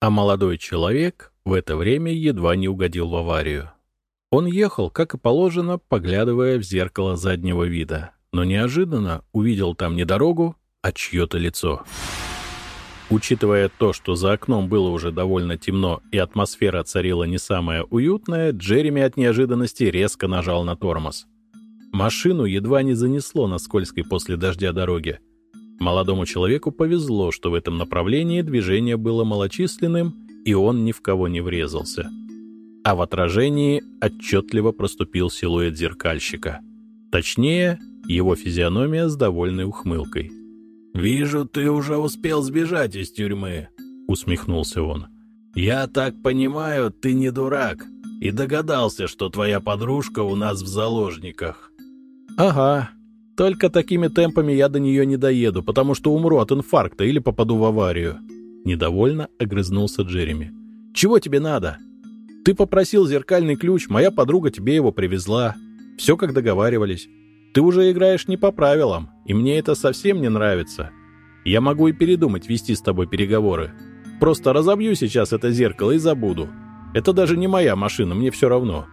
А молодой человек в это время едва не угодил в аварию. Он ехал, как и положено, поглядывая в зеркало заднего вида, но неожиданно увидел там не дорогу, а чье-то лицо. Учитывая то, что за окном было уже довольно темно и атмосфера царила не самая уютная, Джереми от неожиданности резко нажал на тормоз. Машину едва не занесло на скользкой после дождя дороге. Молодому человеку повезло, что в этом направлении движение было малочисленным, и он ни в кого не врезался. А в отражении отчетливо проступил силуэт зеркальщика. Точнее, его физиономия с довольной ухмылкой. «Вижу, ты уже успел сбежать из тюрьмы», — усмехнулся он. «Я так понимаю, ты не дурак и догадался, что твоя подружка у нас в заложниках». «Ага. Только такими темпами я до нее не доеду, потому что умру от инфаркта или попаду в аварию». Недовольно огрызнулся Джереми. «Чего тебе надо? Ты попросил зеркальный ключ, моя подруга тебе его привезла. Все как договаривались. Ты уже играешь не по правилам, и мне это совсем не нравится. Я могу и передумать вести с тобой переговоры. Просто разобью сейчас это зеркало и забуду. Это даже не моя машина, мне все равно».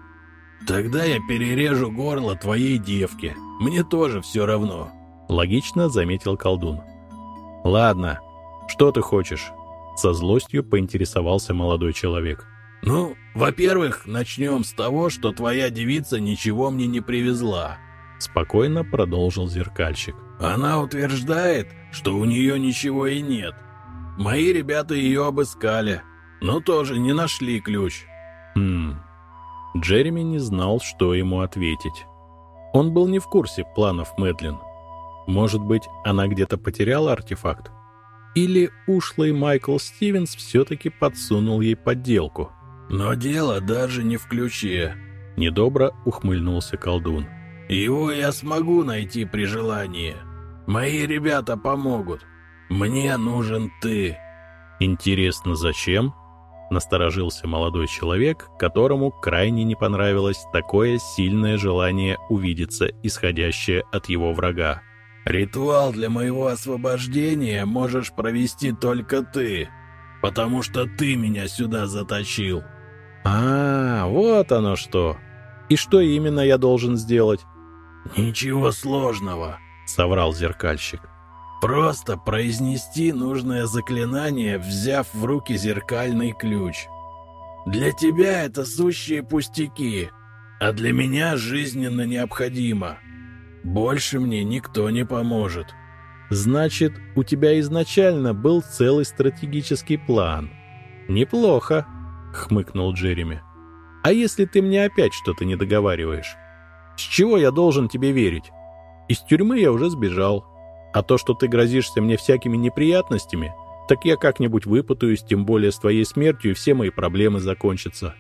«Тогда я перережу горло твоей девке. Мне тоже все равно», — логично заметил колдун. «Ладно, что ты хочешь?» — со злостью поинтересовался молодой человек. «Ну, во-первых, начнем с того, что твоя девица ничего мне не привезла. — спокойно продолжил зеркальщик. «Она утверждает, что у нее ничего и нет. Мои ребята ее обыскали, но тоже не нашли ключ». «Хм...» Джереми не знал, что ему ответить. Он был не в курсе планов Мэдлин. Может быть, она где-то потеряла артефакт? Или ушлый Майкл Стивенс все-таки подсунул ей подделку? «Но дело даже не в ключе», — недобро ухмыльнулся колдун. Его я смогу найти при желании. Мои ребята помогут. Мне нужен ты. Интересно, зачем? Насторожился молодой человек, которому крайне не понравилось такое сильное желание увидеться, исходящее от его врага. «Ритуал для моего освобождения можешь провести только ты, потому что ты меня сюда заточил». «А, вот оно что! И что именно я должен сделать?» «Ничего сложного», — соврал зеркальщик. «Просто произнести нужное заклинание, взяв в руки зеркальный ключ. Для тебя это сущие пустяки, а для меня жизненно необходимо. Больше мне никто не поможет». «Значит, у тебя изначально был целый стратегический план. Неплохо», — хмыкнул Джереми. «А если ты мне опять что-то не договариваешь?» С чего я должен тебе верить? Из тюрьмы я уже сбежал. А то, что ты грозишься мне всякими неприятностями, так я как-нибудь выпутаюсь, тем более с твоей смертью, все мои проблемы закончатся.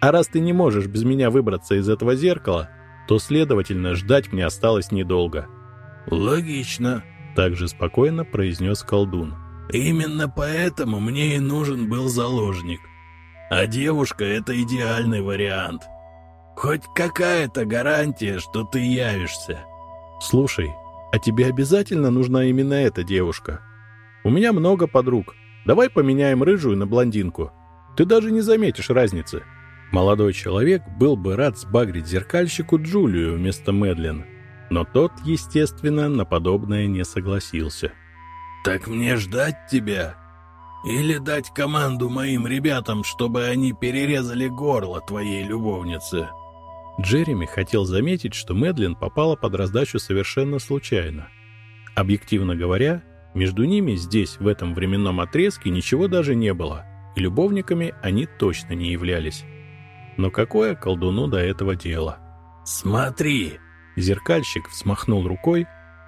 А раз ты не можешь без меня выбраться из этого зеркала, то, следовательно, ждать мне осталось недолго». «Логично», — также спокойно произнес колдун. «Именно поэтому мне и нужен был заложник. А девушка — это идеальный вариант. Хоть какая-то гарантия, что ты явишься. Слушай, а тебе обязательно нужна именно эта девушка? У меня много подруг. Давай поменяем рыжую на блондинку. Ты даже не заметишь разницы. Молодой человек был бы рад сбагрить зеркальщику Джулию вместо Мэдлин, но тот, естественно, на подобное не согласился. «Так мне ждать тебя? Или дать команду моим ребятам, чтобы они перерезали горло твоей любовницы?» Джереми хотел заметить, что Мэдлин попала под раздачу совершенно случайно. Объективно говоря, между ними здесь, в этом временном отрезке, ничего даже не было, и любовниками они точно не являлись. Но какое колдуну до этого дело? «Смотри!» Зеркальщик взмахнул рукой,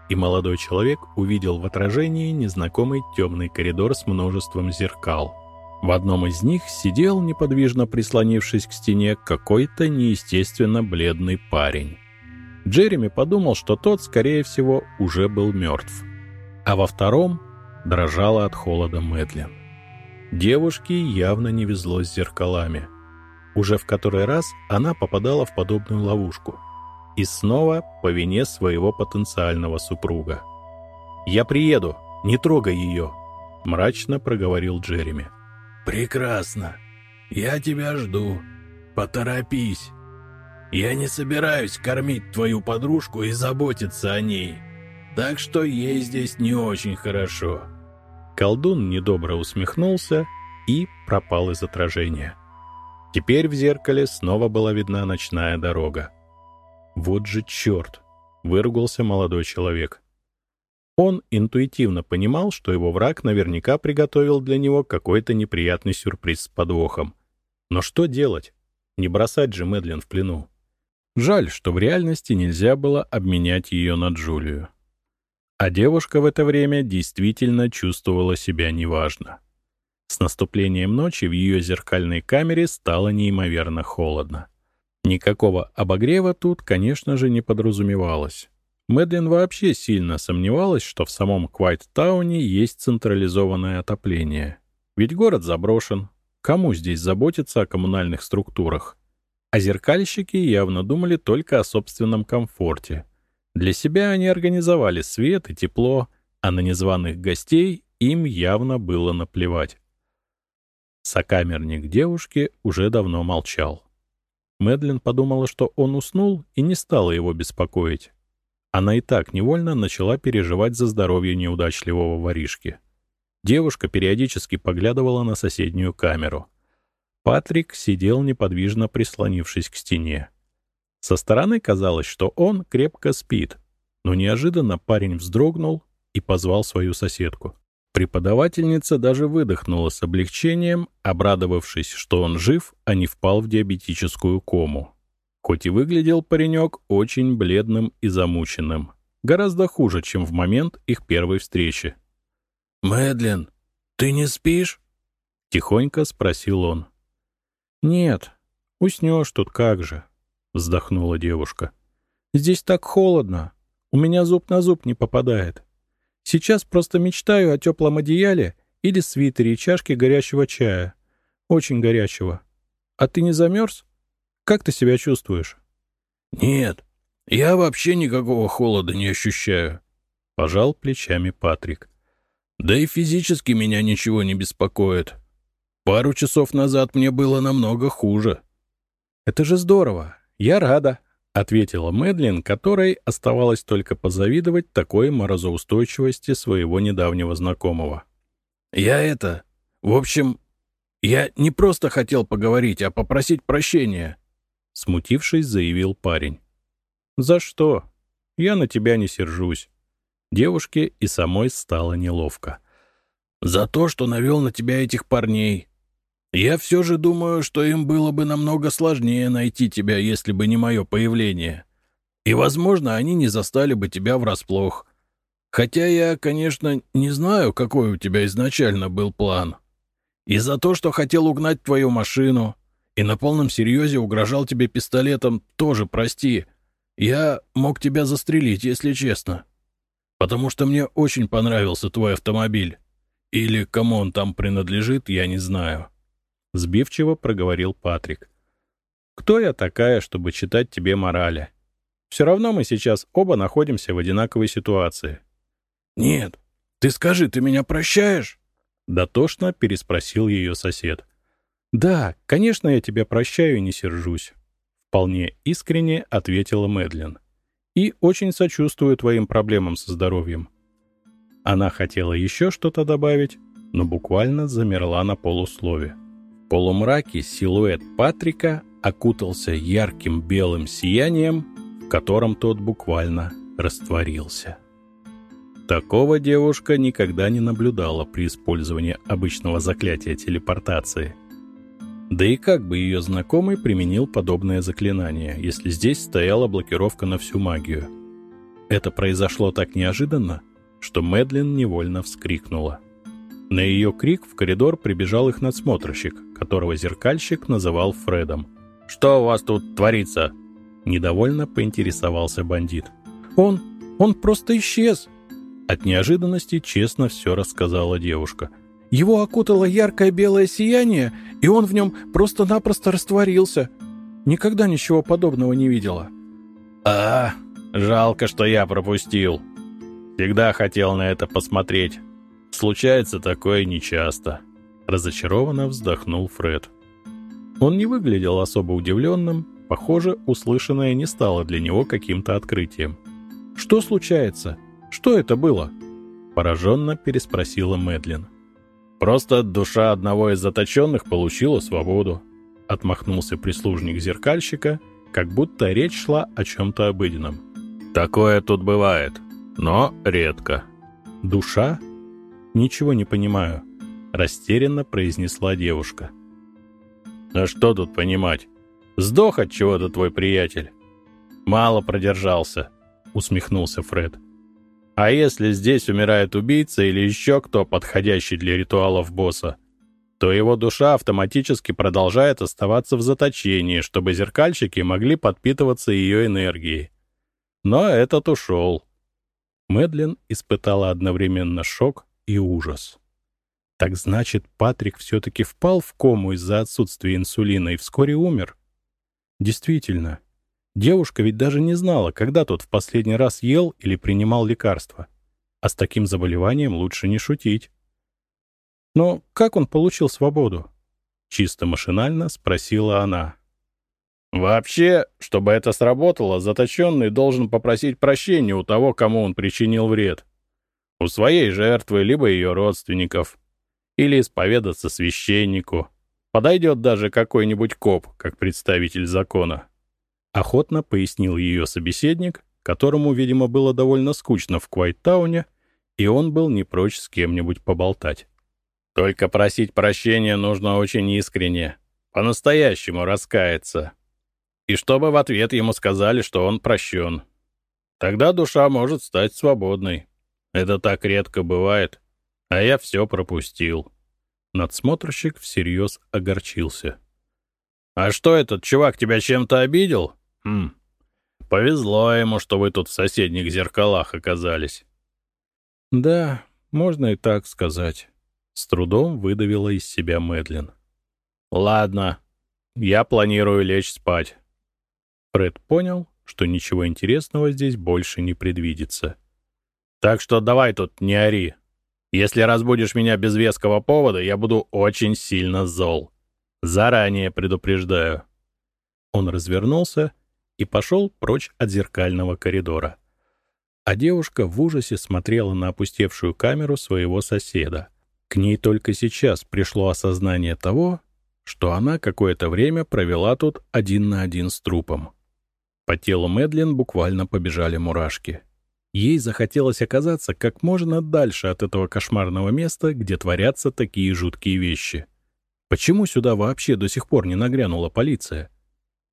и молодой человек увидел в отражении незнакомый темный коридор с множеством зеркал. В одном из них сидел, неподвижно прислонившись к стене, какой-то неестественно бледный парень. Джереми подумал, что тот, скорее всего, уже был мертв. А во втором дрожала от холода Мэдлин. Девушке явно не везло с зеркалами. Уже в который раз она попадала в подобную ловушку. И снова по вине своего потенциального супруга. «Я приеду, не трогай ее», — мрачно проговорил Джереми. «Прекрасно. Я тебя жду. Поторопись. Я не собираюсь кормить твою подружку и заботиться о ней. Так что ей здесь не очень хорошо». Колдун недобро усмехнулся и пропал из отражения. Теперь в зеркале снова была видна ночная дорога. «Вот же черт!» — выругался молодой человек. Он интуитивно понимал, что его враг наверняка приготовил для него какой-то неприятный сюрприз с подвохом. Но что делать? Не бросать же Мэдлин в плену. Жаль, что в реальности нельзя было обменять ее на Джулию. А девушка в это время действительно чувствовала себя неважно. С наступлением ночи в ее зеркальной камере стало неимоверно холодно. Никакого обогрева тут, конечно же, не подразумевалось. Мэдлин вообще сильно сомневалась, что в самом Квайт-тауне есть централизованное отопление. Ведь город заброшен. Кому здесь заботиться о коммунальных структурах? А зеркальщики явно думали только о собственном комфорте. Для себя они организовали свет и тепло, а на незваных гостей им явно было наплевать. Сокамерник девушки уже давно молчал. Мэдлин подумала, что он уснул, и не стала его беспокоить. Она и так невольно начала переживать за здоровье неудачливого воришки. Девушка периодически поглядывала на соседнюю камеру. Патрик сидел неподвижно прислонившись к стене. Со стороны казалось, что он крепко спит, но неожиданно парень вздрогнул и позвал свою соседку. Преподавательница даже выдохнула с облегчением, обрадовавшись, что он жив, а не впал в диабетическую кому хоть и выглядел паренек очень бледным и замученным. Гораздо хуже, чем в момент их первой встречи. «Мэдлин, ты не спишь?» — тихонько спросил он. «Нет, уснешь тут как же», — вздохнула девушка. «Здесь так холодно, у меня зуб на зуб не попадает. Сейчас просто мечтаю о теплом одеяле или свитере и чашке горячего чая. Очень горячего. А ты не замерз?» Как ты себя чувствуешь?» «Нет, я вообще никакого холода не ощущаю», — пожал плечами Патрик. «Да и физически меня ничего не беспокоит. Пару часов назад мне было намного хуже». «Это же здорово. Я рада», — ответила Мэдлин, которой оставалось только позавидовать такой морозоустойчивости своего недавнего знакомого. «Я это... В общем, я не просто хотел поговорить, а попросить прощения. Смутившись, заявил парень. «За что? Я на тебя не сержусь». Девушке и самой стало неловко. «За то, что навел на тебя этих парней. Я все же думаю, что им было бы намного сложнее найти тебя, если бы не мое появление. И, возможно, они не застали бы тебя врасплох. Хотя я, конечно, не знаю, какой у тебя изначально был план. И за то, что хотел угнать твою машину, и на полном серьезе угрожал тебе пистолетом, тоже прости. Я мог тебя застрелить, если честно. Потому что мне очень понравился твой автомобиль. Или кому он там принадлежит, я не знаю. Сбивчиво проговорил Патрик. Кто я такая, чтобы читать тебе морали? Все равно мы сейчас оба находимся в одинаковой ситуации. Нет, ты скажи, ты меня прощаешь? Дотошно переспросил ее сосед. — «Да, конечно, я тебя прощаю и не сержусь», — вполне искренне ответила Мэдлин. «И очень сочувствую твоим проблемам со здоровьем». Она хотела еще что-то добавить, но буквально замерла на полуслове. В полумраке силуэт Патрика окутался ярким белым сиянием, в котором тот буквально растворился. Такого девушка никогда не наблюдала при использовании обычного заклятия телепортации — да и как бы ее знакомый применил подобное заклинание, если здесь стояла блокировка на всю магию? Это произошло так неожиданно, что Мэдлин невольно вскрикнула. На ее крик в коридор прибежал их надсмотрщик, которого зеркальщик называл Фредом. «Что у вас тут творится?» Недовольно поинтересовался бандит. «Он... он просто исчез!» От неожиданности честно все рассказала девушка – его окутало яркое белое сияние, и он в нем просто-напросто растворился. Никогда ничего подобного не видела. А, жалко, что я пропустил. Всегда хотел на это посмотреть. Случается такое нечасто. Разочарованно вздохнул Фред. Он не выглядел особо удивленным, похоже, услышанное не стало для него каким-то открытием. «Что случается? Что это было?» Пораженно переспросила Мэдлин. «Просто душа одного из заточенных получила свободу», — отмахнулся прислужник зеркальщика, как будто речь шла о чем-то обыденном. «Такое тут бывает, но редко». «Душа? Ничего не понимаю», — растерянно произнесла девушка. «А что тут понимать? Сдох от чего-то твой приятель». «Мало продержался», — усмехнулся Фред. А если здесь умирает убийца или еще кто, подходящий для ритуалов босса, то его душа автоматически продолжает оставаться в заточении, чтобы зеркальщики могли подпитываться ее энергией. Но этот ушел. Мэдлин испытала одновременно шок и ужас. Так значит, Патрик все-таки впал в кому из-за отсутствия инсулина и вскоре умер? Действительно, Девушка ведь даже не знала, когда тот в последний раз ел или принимал лекарства. А с таким заболеванием лучше не шутить. Но как он получил свободу? Чисто машинально спросила она. Вообще, чтобы это сработало, заточенный должен попросить прощения у того, кому он причинил вред. У своей жертвы, либо ее родственников. Или исповедаться священнику. Подойдет даже какой-нибудь коп, как представитель закона. Охотно пояснил ее собеседник, которому, видимо, было довольно скучно в Квайттауне, и он был не прочь с кем-нибудь поболтать. «Только просить прощения нужно очень искренне, по-настоящему раскаяться. И чтобы в ответ ему сказали, что он прощен. Тогда душа может стать свободной. Это так редко бывает, а я все пропустил». Надсмотрщик всерьез огорчился. «А что этот чувак тебя чем-то обидел?» Хм, повезло ему, что вы тут в соседних зеркалах оказались. Да, можно и так сказать. С трудом выдавила из себя Мэдлин. Ладно, я планирую лечь спать. Фред понял, что ничего интересного здесь больше не предвидится. Так что давай тут не ори. Если разбудишь меня без веского повода, я буду очень сильно зол. Заранее предупреждаю. Он развернулся и пошел прочь от зеркального коридора. А девушка в ужасе смотрела на опустевшую камеру своего соседа. К ней только сейчас пришло осознание того, что она какое-то время провела тут один на один с трупом. По телу Мэдлин буквально побежали мурашки. Ей захотелось оказаться как можно дальше от этого кошмарного места, где творятся такие жуткие вещи. Почему сюда вообще до сих пор не нагрянула полиция?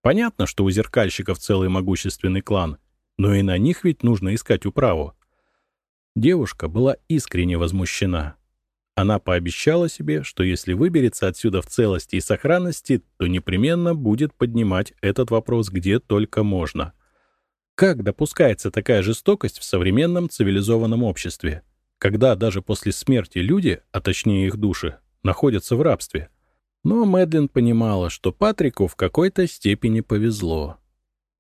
Понятно, что у зеркальщиков целый могущественный клан, но и на них ведь нужно искать управу. Девушка была искренне возмущена. Она пообещала себе, что если выберется отсюда в целости и сохранности, то непременно будет поднимать этот вопрос где только можно. Как допускается такая жестокость в современном цивилизованном обществе, когда даже после смерти люди, а точнее их души, находятся в рабстве? Но Мэдлин понимала, что Патрику в какой-то степени повезло.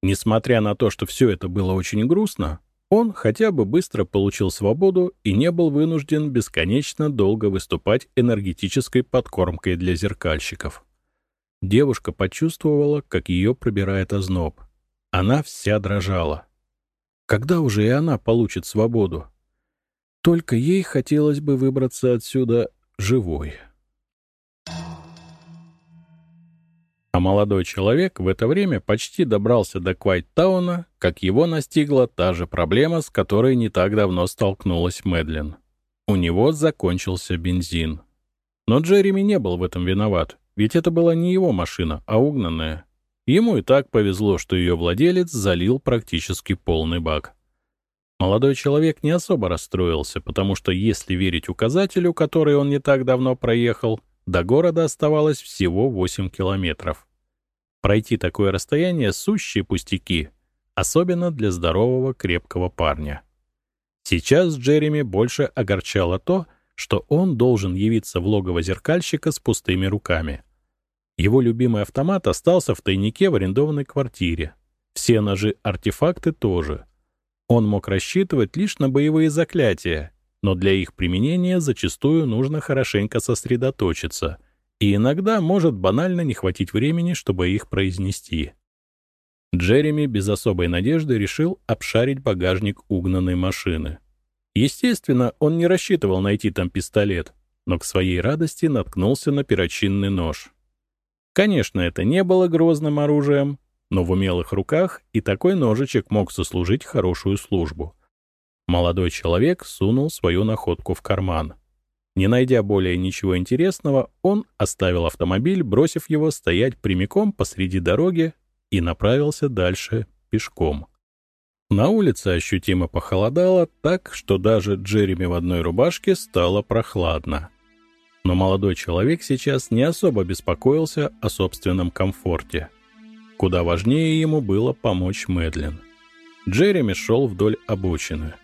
Несмотря на то, что все это было очень грустно, он хотя бы быстро получил свободу и не был вынужден бесконечно долго выступать энергетической подкормкой для зеркальщиков. Девушка почувствовала, как ее пробирает озноб. Она вся дрожала. Когда уже и она получит свободу? Только ей хотелось бы выбраться отсюда живой. А молодой человек в это время почти добрался до Квайттауна, как его настигла та же проблема, с которой не так давно столкнулась Мэдлин. У него закончился бензин. Но Джереми не был в этом виноват, ведь это была не его машина, а угнанная. Ему и так повезло, что ее владелец залил практически полный бак. Молодой человек не особо расстроился, потому что, если верить указателю, который он не так давно проехал, до города оставалось всего 8 километров. Пройти такое расстояние — сущие пустяки, особенно для здорового крепкого парня. Сейчас Джереми больше огорчало то, что он должен явиться в логово зеркальщика с пустыми руками. Его любимый автомат остался в тайнике в арендованной квартире. Все ножи-артефакты тоже. Он мог рассчитывать лишь на боевые заклятия, но для их применения зачастую нужно хорошенько сосредоточиться, и иногда может банально не хватить времени, чтобы их произнести. Джереми без особой надежды решил обшарить багажник угнанной машины. Естественно, он не рассчитывал найти там пистолет, но к своей радости наткнулся на перочинный нож. Конечно, это не было грозным оружием, но в умелых руках и такой ножичек мог сослужить хорошую службу. Молодой человек сунул свою находку в карман. Не найдя более ничего интересного, он оставил автомобиль, бросив его стоять прямиком посреди дороги и направился дальше пешком. На улице ощутимо похолодало так, что даже Джереми в одной рубашке стало прохладно. Но молодой человек сейчас не особо беспокоился о собственном комфорте. Куда важнее ему было помочь Мэдлин. Джереми шел вдоль обочины.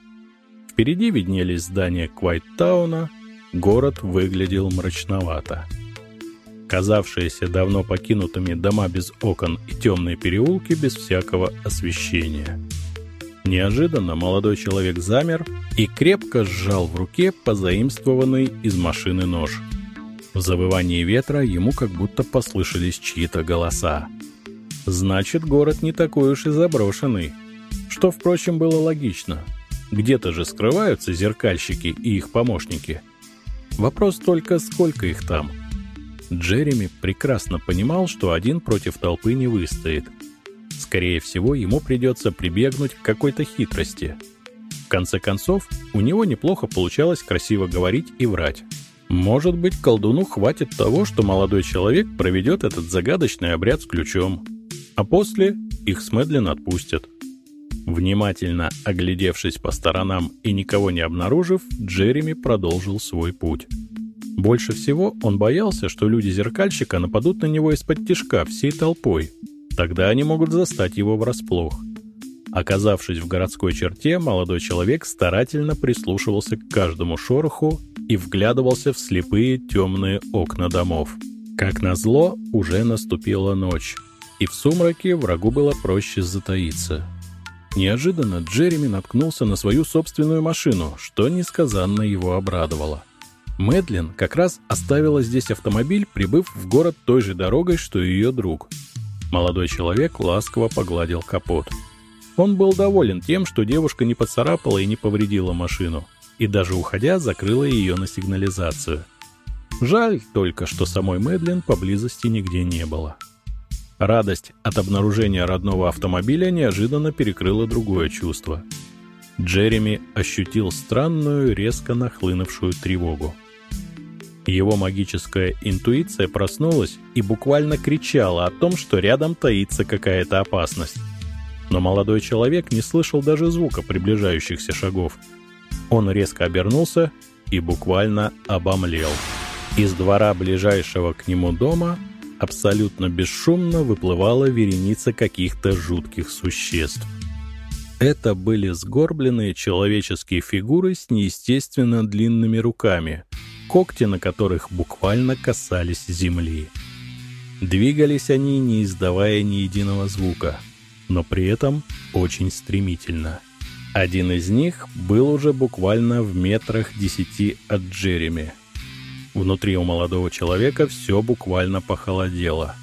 Впереди виднелись здания Квайттауна, город выглядел мрачновато. Казавшиеся давно покинутыми дома без окон и темные переулки без всякого освещения — Неожиданно молодой человек замер и крепко сжал в руке позаимствованный из машины нож. В завывании ветра ему как будто послышались чьи-то голоса. Значит, город не такой уж и заброшенный. Что, впрочем, было логично. Где-то же скрываются зеркальщики и их помощники. Вопрос только, сколько их там. Джереми прекрасно понимал, что один против толпы не выстоит — Скорее всего, ему придется прибегнуть к какой-то хитрости. В конце концов, у него неплохо получалось красиво говорить и врать. Может быть, колдуну хватит того, что молодой человек проведет этот загадочный обряд с ключом. А после их с Мэдлин отпустят. Внимательно оглядевшись по сторонам и никого не обнаружив, Джереми продолжил свой путь. Больше всего он боялся, что люди зеркальщика нападут на него из-под тишка всей толпой — Тогда они могут застать его врасплох. Оказавшись в городской черте, молодой человек старательно прислушивался к каждому шороху и вглядывался в слепые темные окна домов. Как назло, уже наступила ночь, и в сумраке врагу было проще затаиться. Неожиданно Джереми наткнулся на свою собственную машину, что несказанно его обрадовало. Мэдлин как раз оставила здесь автомобиль, прибыв в город той же дорогой, что и ее друг — Молодой человек ласково погладил капот. Он был доволен тем, что девушка не поцарапала и не повредила машину, и даже уходя закрыла ее на сигнализацию. Жаль только, что самой Мэдлин поблизости нигде не было. Радость от обнаружения родного автомобиля неожиданно перекрыла другое чувство. Джереми ощутил странную, резко нахлынувшую тревогу. Его магическая интуиция проснулась и буквально кричала о том, что рядом таится какая-то опасность. Но молодой человек не слышал даже звука приближающихся шагов. Он резко обернулся и буквально обомлел. Из двора ближайшего к нему дома абсолютно бесшумно выплывала вереница каких-то жутких существ. Это были сгорбленные человеческие фигуры с неестественно длинными руками, когти на которых буквально касались земли. Двигались они, не издавая ни единого звука, но при этом очень стремительно. Один из них был уже буквально в метрах десяти от Джереми. Внутри у молодого человека все буквально похолодело.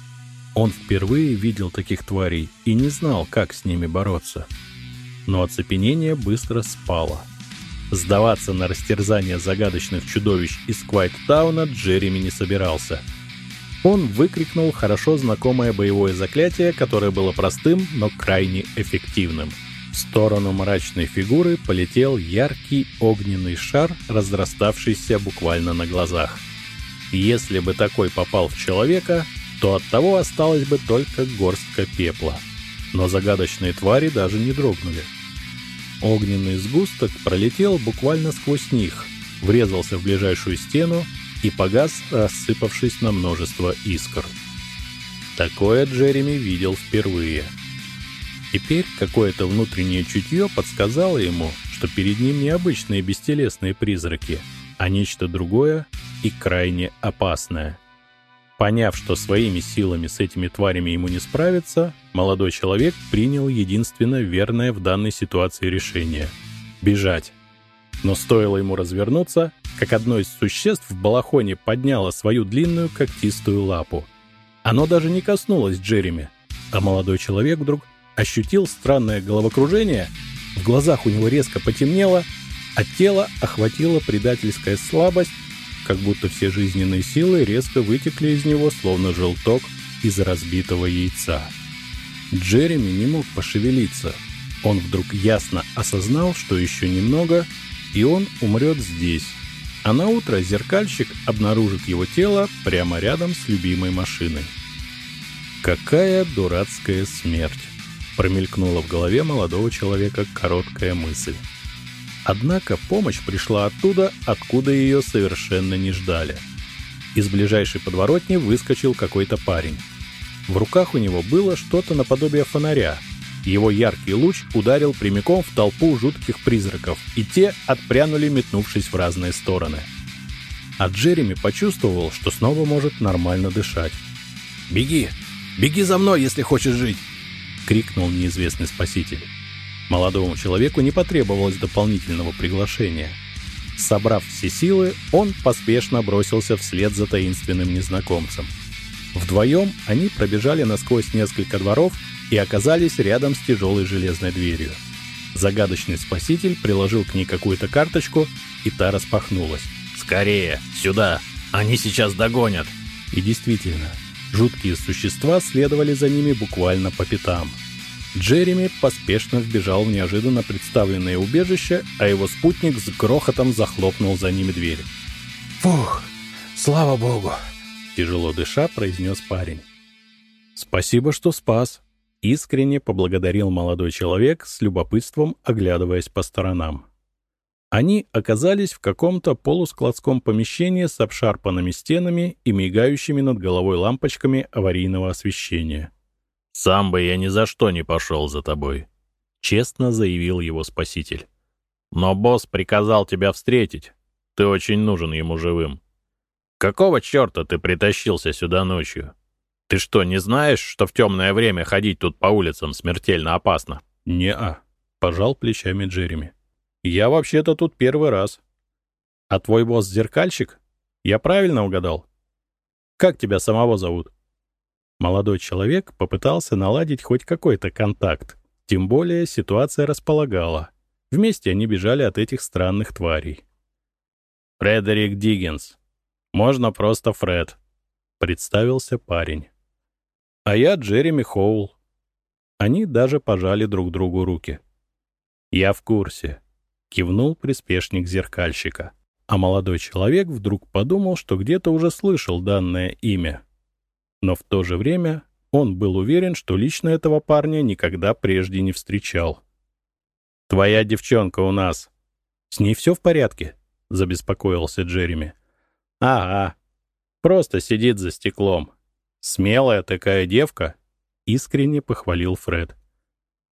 Он впервые видел таких тварей и не знал, как с ними бороться. Но оцепенение быстро спало — Сдаваться на растерзание загадочных чудовищ из Квайттауна Джереми не собирался. Он выкрикнул хорошо знакомое боевое заклятие, которое было простым, но крайне эффективным. В сторону мрачной фигуры полетел яркий огненный шар, разраставшийся буквально на глазах. Если бы такой попал в человека, то от того осталась бы только горстка пепла. Но загадочные твари даже не дрогнули. Огненный сгусток пролетел буквально сквозь них, врезался в ближайшую стену и погас, рассыпавшись на множество искр. Такое Джереми видел впервые. Теперь какое-то внутреннее чутье подсказало ему, что перед ним не обычные бестелесные призраки, а нечто другое и крайне опасное — Поняв, что своими силами с этими тварями ему не справиться, молодой человек принял единственно верное в данной ситуации решение — бежать. Но стоило ему развернуться, как одно из существ в балахоне подняло свою длинную когтистую лапу. Оно даже не коснулось Джереми, а молодой человек вдруг ощутил странное головокружение, в глазах у него резко потемнело, а тело охватила предательская слабость, как будто все жизненные силы резко вытекли из него, словно желток из разбитого яйца. Джереми не мог пошевелиться. Он вдруг ясно осознал, что еще немного, и он умрет здесь. А на утро зеркальщик обнаружит его тело прямо рядом с любимой машиной. Какая дурацкая смерть! Промелькнула в голове молодого человека короткая мысль. Однако помощь пришла оттуда, откуда ее совершенно не ждали. Из ближайшей подворотни выскочил какой-то парень. В руках у него было что-то наподобие фонаря. Его яркий луч ударил прямиком в толпу жутких призраков, и те отпрянули, метнувшись в разные стороны. А Джереми почувствовал, что снова может нормально дышать. «Беги! Беги за мной, если хочешь жить!» — крикнул неизвестный спаситель. Молодому человеку не потребовалось дополнительного приглашения. Собрав все силы, он поспешно бросился вслед за таинственным незнакомцем. Вдвоем они пробежали насквозь несколько дворов и оказались рядом с тяжелой железной дверью. Загадочный спаситель приложил к ней какую-то карточку, и та распахнулась. «Скорее! Сюда! Они сейчас догонят!» И действительно, жуткие существа следовали за ними буквально по пятам – Джереми поспешно вбежал в неожиданно представленное убежище, а его спутник с грохотом захлопнул за ними дверь. «Фух, слава богу!» — тяжело дыша произнес парень. «Спасибо, что спас!» — искренне поблагодарил молодой человек с любопытством, оглядываясь по сторонам. Они оказались в каком-то полускладском помещении с обшарпанными стенами и мигающими над головой лампочками аварийного освещения. «Сам бы я ни за что не пошел за тобой», — честно заявил его спаситель. «Но босс приказал тебя встретить. Ты очень нужен ему живым. Какого черта ты притащился сюда ночью? Ты что, не знаешь, что в темное время ходить тут по улицам смертельно опасно?» «Не-а», — пожал плечами Джереми. «Я вообще-то тут первый раз. А твой босс зеркальщик? Я правильно угадал? Как тебя самого зовут?» Молодой человек попытался наладить хоть какой-то контакт. Тем более ситуация располагала. Вместе они бежали от этих странных тварей. «Фредерик Диггинс. Можно просто Фред», — представился парень. «А я Джереми Хоул». Они даже пожали друг другу руки. «Я в курсе», — кивнул приспешник зеркальщика. А молодой человек вдруг подумал, что где-то уже слышал данное имя — но в то же время он был уверен, что лично этого парня никогда прежде не встречал. «Твоя девчонка у нас. С ней все в порядке?» — забеспокоился Джереми. «Ага. Просто сидит за стеклом. Смелая такая девка», — искренне похвалил Фред.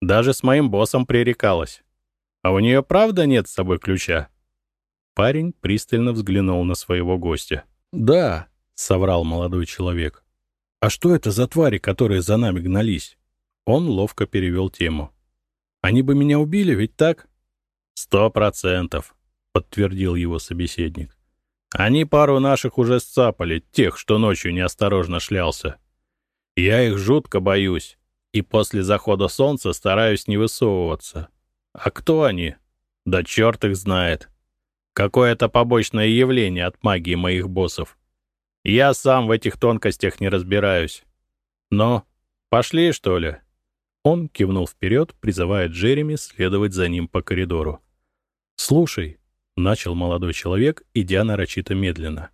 «Даже с моим боссом пререкалась. А у нее правда нет с собой ключа?» Парень пристально взглянул на своего гостя. «Да», — соврал молодой человек. «А что это за твари, которые за нами гнались?» Он ловко перевел тему. «Они бы меня убили, ведь так?» «Сто процентов», — подтвердил его собеседник. «Они пару наших уже сцапали, тех, что ночью неосторожно шлялся. Я их жутко боюсь, и после захода солнца стараюсь не высовываться. А кто они? Да черт их знает. Какое-то побочное явление от магии моих боссов. Я сам в этих тонкостях не разбираюсь. Но пошли, что ли?» Он кивнул вперед, призывая Джереми следовать за ним по коридору. «Слушай», — начал молодой человек, идя нарочито медленно,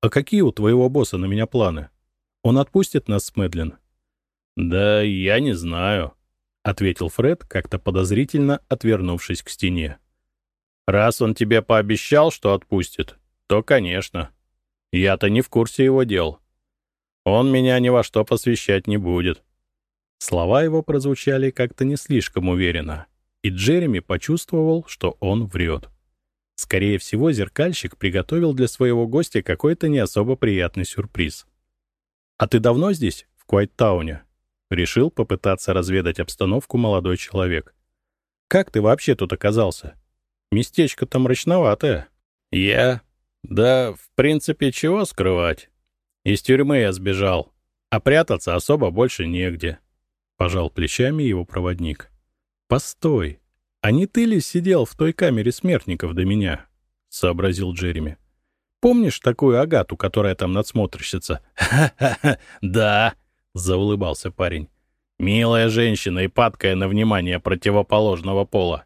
«а какие у твоего босса на меня планы? Он отпустит нас с Мэдлин?» «Да я не знаю», — ответил Фред, как-то подозрительно отвернувшись к стене. «Раз он тебе пообещал, что отпустит, то, конечно». Я-то не в курсе его дел. Он меня ни во что посвящать не будет». Слова его прозвучали как-то не слишком уверенно, и Джереми почувствовал, что он врет. Скорее всего, зеркальщик приготовил для своего гостя какой-то не особо приятный сюрприз. «А ты давно здесь, в Квайттауне?» Решил попытаться разведать обстановку молодой человек. «Как ты вообще тут оказался? Местечко-то мрачноватое. Я... Да, в принципе, чего скрывать? Из тюрьмы я сбежал, а прятаться особо больше негде. Пожал плечами его проводник. Постой, а не ты ли сидел в той камере смертников до меня? Сообразил Джереми. Помнишь такую Агату, которая там надсмотрщица? «Ха-ха-ха, да!» — заулыбался парень. «Милая женщина и падкая на внимание противоположного пола.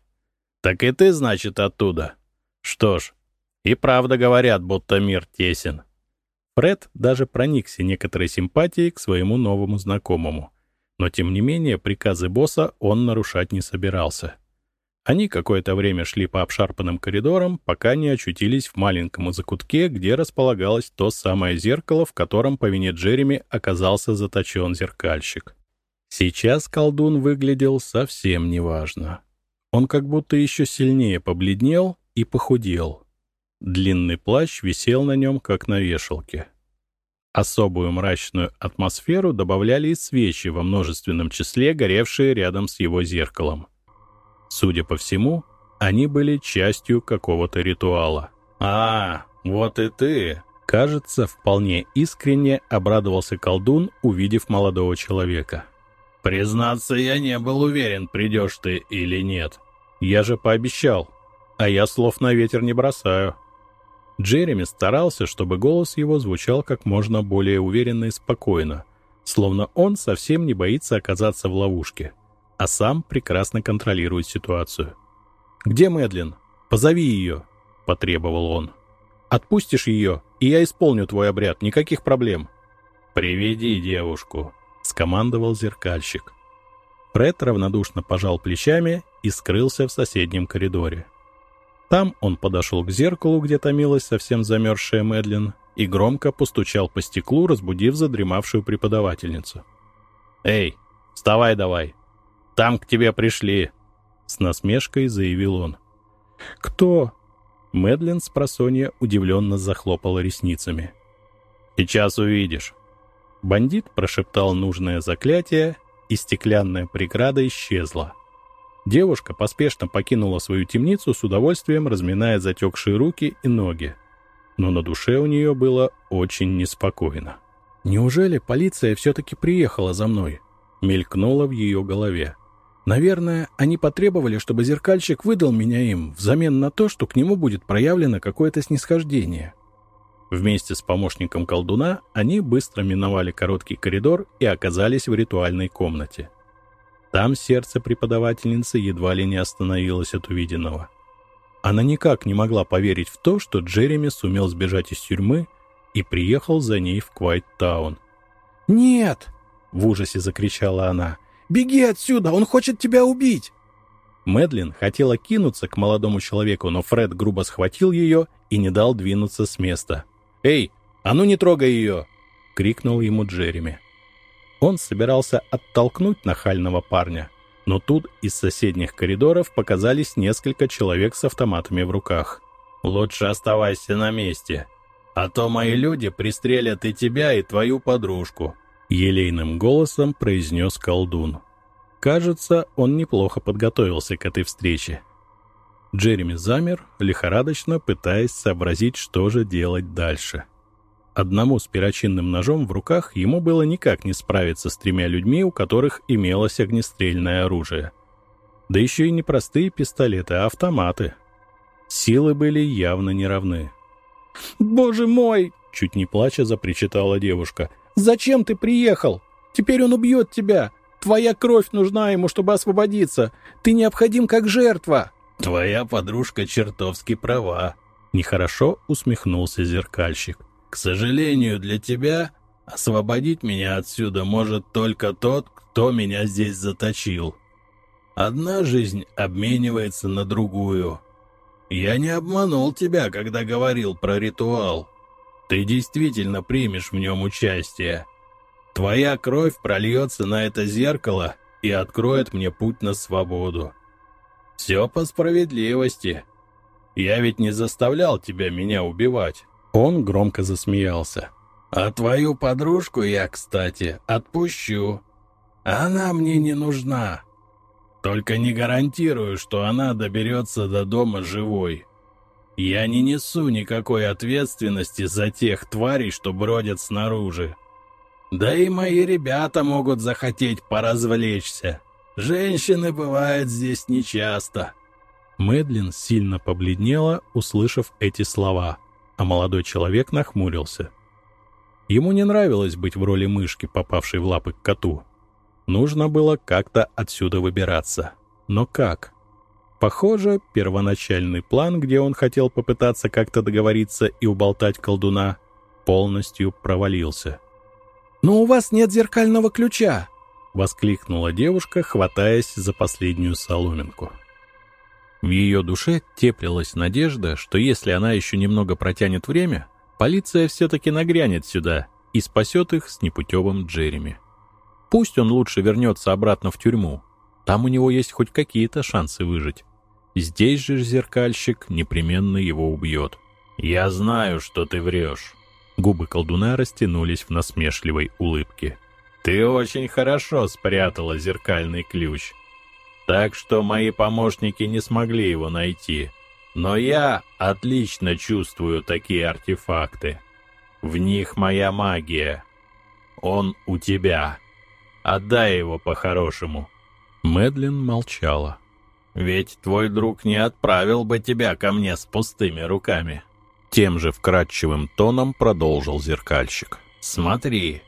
Так и ты, значит, оттуда? Что ж, и правда говорят, будто мир тесен». Фред даже проникся некоторой симпатией к своему новому знакомому. Но, тем не менее, приказы босса он нарушать не собирался. Они какое-то время шли по обшарпанным коридорам, пока не очутились в маленьком закутке, где располагалось то самое зеркало, в котором по вине Джереми оказался заточен зеркальщик. Сейчас колдун выглядел совсем неважно. Он как будто еще сильнее побледнел и похудел. Длинный плащ висел на нем, как на вешалке. Особую мрачную атмосферу добавляли и свечи во множественном числе, горевшие рядом с его зеркалом. Судя по всему, они были частью какого-то ритуала. «А, вот и ты!» Кажется, вполне искренне обрадовался колдун, увидев молодого человека. «Признаться, я не был уверен, придешь ты или нет. Я же пообещал, а я слов на ветер не бросаю». Джереми старался, чтобы голос его звучал как можно более уверенно и спокойно, словно он совсем не боится оказаться в ловушке а сам прекрасно контролирует ситуацию. «Где Мэдлин? Позови ее!» — потребовал он. «Отпустишь ее, и я исполню твой обряд, никаких проблем». «Приведи девушку», — скомандовал зеркальщик. Фред равнодушно пожал плечами и скрылся в соседнем коридоре. Там он подошел к зеркалу, где томилась совсем замерзшая Мэдлин, и громко постучал по стеклу, разбудив задремавшую преподавательницу. «Эй, вставай давай!» Там к тебе пришли!» С насмешкой заявил он. «Кто?» Мэдлин с просонья удивленно захлопала ресницами. «Сейчас увидишь». Бандит прошептал нужное заклятие, и стеклянная преграда исчезла. Девушка поспешно покинула свою темницу с удовольствием, разминая затекшие руки и ноги. Но на душе у нее было очень неспокойно. «Неужели полиция все-таки приехала за мной?» мелькнуло в ее голове. Наверное, они потребовали, чтобы зеркальщик выдал меня им взамен на то, что к нему будет проявлено какое-то снисхождение. Вместе с помощником колдуна они быстро миновали короткий коридор и оказались в ритуальной комнате. Там сердце преподавательницы едва ли не остановилось от увиденного. Она никак не могла поверить в то, что Джереми сумел сбежать из тюрьмы и приехал за ней в Квайт-таун. «Нет!» — в ужасе закричала она — Беги отсюда, он хочет тебя убить!» Мэдлин хотела кинуться к молодому человеку, но Фред грубо схватил ее и не дал двинуться с места. «Эй, а ну не трогай ее!» — крикнул ему Джереми. Он собирался оттолкнуть нахального парня, но тут из соседних коридоров показались несколько человек с автоматами в руках. «Лучше оставайся на месте, а то мои люди пристрелят и тебя, и твою подружку», Елейным голосом произнес колдун. Кажется, он неплохо подготовился к этой встрече. Джереми замер, лихорадочно пытаясь сообразить, что же делать дальше. Одному с перочинным ножом в руках ему было никак не справиться с тремя людьми, у которых имелось огнестрельное оружие. Да еще и не простые пистолеты, а автоматы. Силы были явно неравны. «Боже мой!» — чуть не плача запричитала девушка. Зачем ты приехал? Теперь он убьет тебя. Твоя кровь нужна ему, чтобы освободиться. Ты необходим как жертва». «Твоя подружка чертовски права», — нехорошо усмехнулся зеркальщик. «К сожалению для тебя, освободить меня отсюда может только тот, кто меня здесь заточил. Одна жизнь обменивается на другую. Я не обманул тебя, когда говорил про ритуал. Ты действительно примешь в нем участие. Твоя кровь прольется на это зеркало и откроет мне путь на свободу. Все по справедливости. Я ведь не заставлял тебя меня убивать. Он громко засмеялся. А твою подружку я, кстати, отпущу. Она мне не нужна. Только не гарантирую, что она доберется до дома живой. Я не несу никакой ответственности за тех тварей, что бродят снаружи. Да и мои ребята могут захотеть поразвлечься. Женщины бывают здесь нечасто. Мэдлин сильно побледнела, услышав эти слова, а молодой человек нахмурился. Ему не нравилось быть в роли мышки, попавшей в лапы к коту. Нужно было как-то отсюда выбираться. Но как? Похоже, первоначальный план, где он хотел попытаться как-то договориться и уболтать колдуна, полностью провалился. «Но у вас нет зеркального ключа!» — воскликнула девушка, хватаясь за последнюю соломинку. В ее душе теплилась надежда, что если она еще немного протянет время, полиция все-таки нагрянет сюда и спасет их с непутевым Джереми. Пусть он лучше вернется обратно в тюрьму. Там у него есть хоть какие-то шансы выжить. Здесь же зеркальщик непременно его убьет. «Я знаю, что ты врешь». Губы колдуна растянулись в насмешливой улыбке. «Ты очень хорошо спрятала зеркальный ключ. Так что мои помощники не смогли его найти. Но я отлично чувствую такие артефакты. В них моя магия. Он у тебя. Отдай его по-хорошему». Мэдлин молчала. «Ведь твой друг не отправил бы тебя ко мне с пустыми руками». Тем же вкрадчивым тоном продолжил зеркальщик. «Смотри,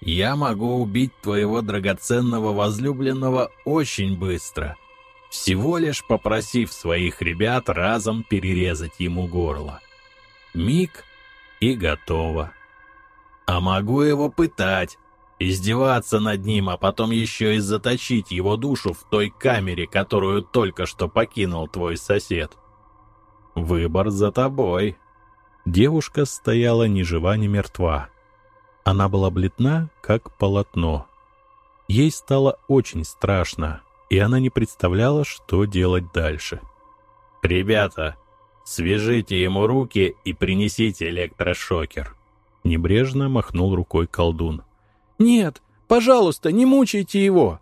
я могу убить твоего драгоценного возлюбленного очень быстро, всего лишь попросив своих ребят разом перерезать ему горло. Миг и готово. А могу его пытать, издеваться над ним, а потом еще и заточить его душу в той камере, которую только что покинул твой сосед. Выбор за тобой. Девушка стояла ни жива, ни мертва. Она была бледна, как полотно. Ей стало очень страшно, и она не представляла, что делать дальше. «Ребята, свяжите ему руки и принесите электрошокер», — небрежно махнул рукой колдун. «Нет, пожалуйста, не мучайте его!»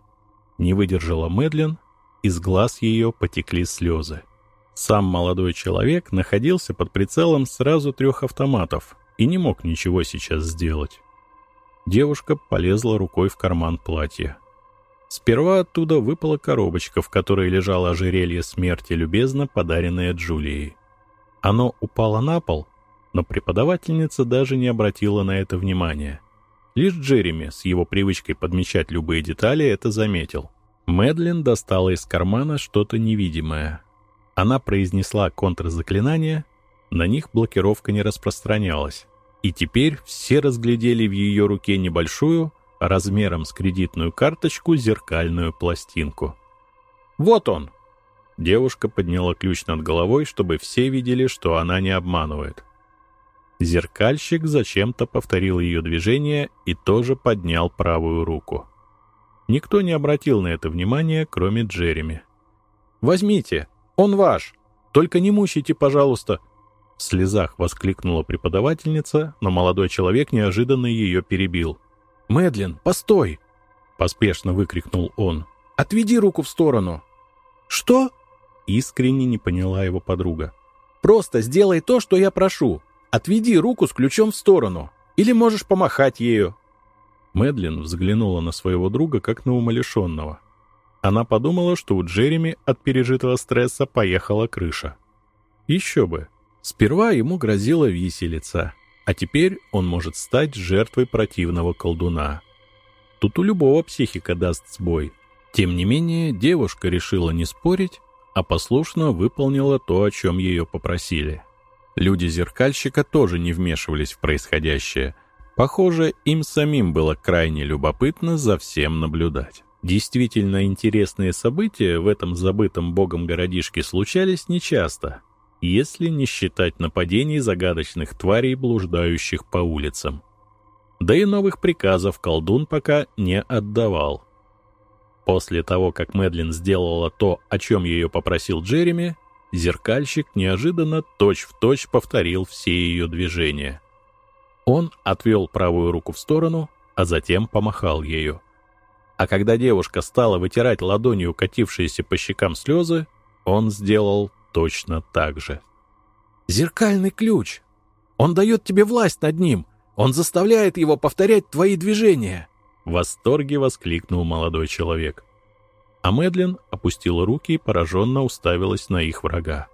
Не выдержала Мэдлин, из глаз ее потекли слезы. Сам молодой человек находился под прицелом сразу трех автоматов и не мог ничего сейчас сделать. Девушка полезла рукой в карман платья. Сперва оттуда выпала коробочка, в которой лежало ожерелье смерти, любезно подаренное Джулией. Оно упало на пол, но преподавательница даже не обратила на это внимания. Лишь Джереми с его привычкой подмечать любые детали это заметил. Мэдлин достала из кармана что-то невидимое. Она произнесла контрзаклинание, на них блокировка не распространялась. И теперь все разглядели в ее руке небольшую, размером с кредитную карточку, зеркальную пластинку. «Вот он!» Девушка подняла ключ над головой, чтобы все видели, что она не обманывает. Зеркальщик зачем-то повторил ее движение и тоже поднял правую руку. Никто не обратил на это внимания, кроме Джереми. «Возьмите, он ваш! Только не мучайте, пожалуйста!» В слезах воскликнула преподавательница, но молодой человек неожиданно ее перебил. «Мэдлин, постой!» — поспешно выкрикнул он. «Отведи руку в сторону!» «Что?» — искренне не поняла его подруга. «Просто сделай то, что я прошу. Отведи руку с ключом в сторону. Или можешь помахать ею». Мэдлин взглянула на своего друга, как на умалишенного. Она подумала, что у Джереми от пережитого стресса поехала крыша. Еще бы. Сперва ему грозила виселица, а теперь он может стать жертвой противного колдуна. Тут у любого психика даст сбой. Тем не менее, девушка решила не спорить, а послушно выполнила то, о чем ее попросили. Люди зеркальщика тоже не вмешивались в происходящее. Похоже, им самим было крайне любопытно за всем наблюдать. Действительно интересные события в этом забытом богом городишке случались нечасто, если не считать нападений загадочных тварей, блуждающих по улицам. Да и новых приказов колдун пока не отдавал. После того, как Мэдлин сделала то, о чем ее попросил Джереми, Зеркальщик неожиданно точь-в-точь точь повторил все ее движения. Он отвел правую руку в сторону, а затем помахал ею. А когда девушка стала вытирать ладонью катившиеся по щекам слезы, он сделал точно так же. «Зеркальный ключ! Он дает тебе власть над ним! Он заставляет его повторять твои движения!» В восторге воскликнул молодой человек. А Мэдлин опустила руки и пораженно уставилась на их врага.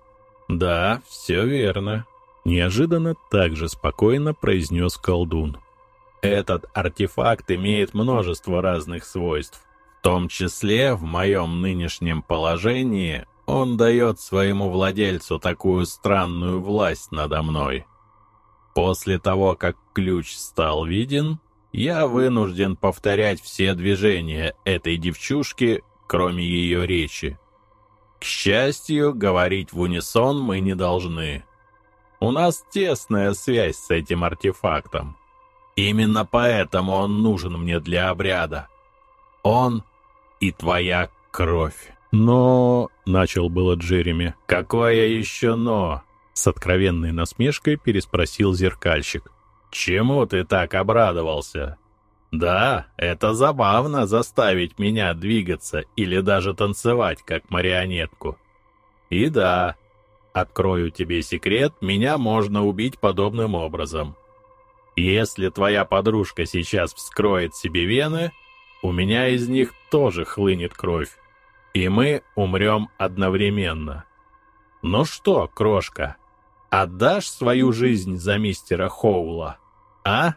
«Да, все верно», — неожиданно так же спокойно произнес колдун. «Этот артефакт имеет множество разных свойств. В том числе, в моем нынешнем положении, он дает своему владельцу такую странную власть надо мной. После того, как ключ стал виден, я вынужден повторять все движения этой девчушки, кроме ее речи. К счастью, говорить в унисон мы не должны. У нас тесная связь с этим артефактом. Именно поэтому он нужен мне для обряда. Он и твоя кровь. Но... — начал было Джереми. «Какое еще «но»?» — с откровенной насмешкой переспросил зеркальщик. «Чему ты так обрадовался?» «Да, это забавно заставить меня двигаться или даже танцевать, как марионетку. И да, открою тебе секрет, меня можно убить подобным образом. Если твоя подружка сейчас вскроет себе вены, у меня из них тоже хлынет кровь, и мы умрем одновременно. Ну что, крошка, отдашь свою жизнь за мистера Хоула, а?»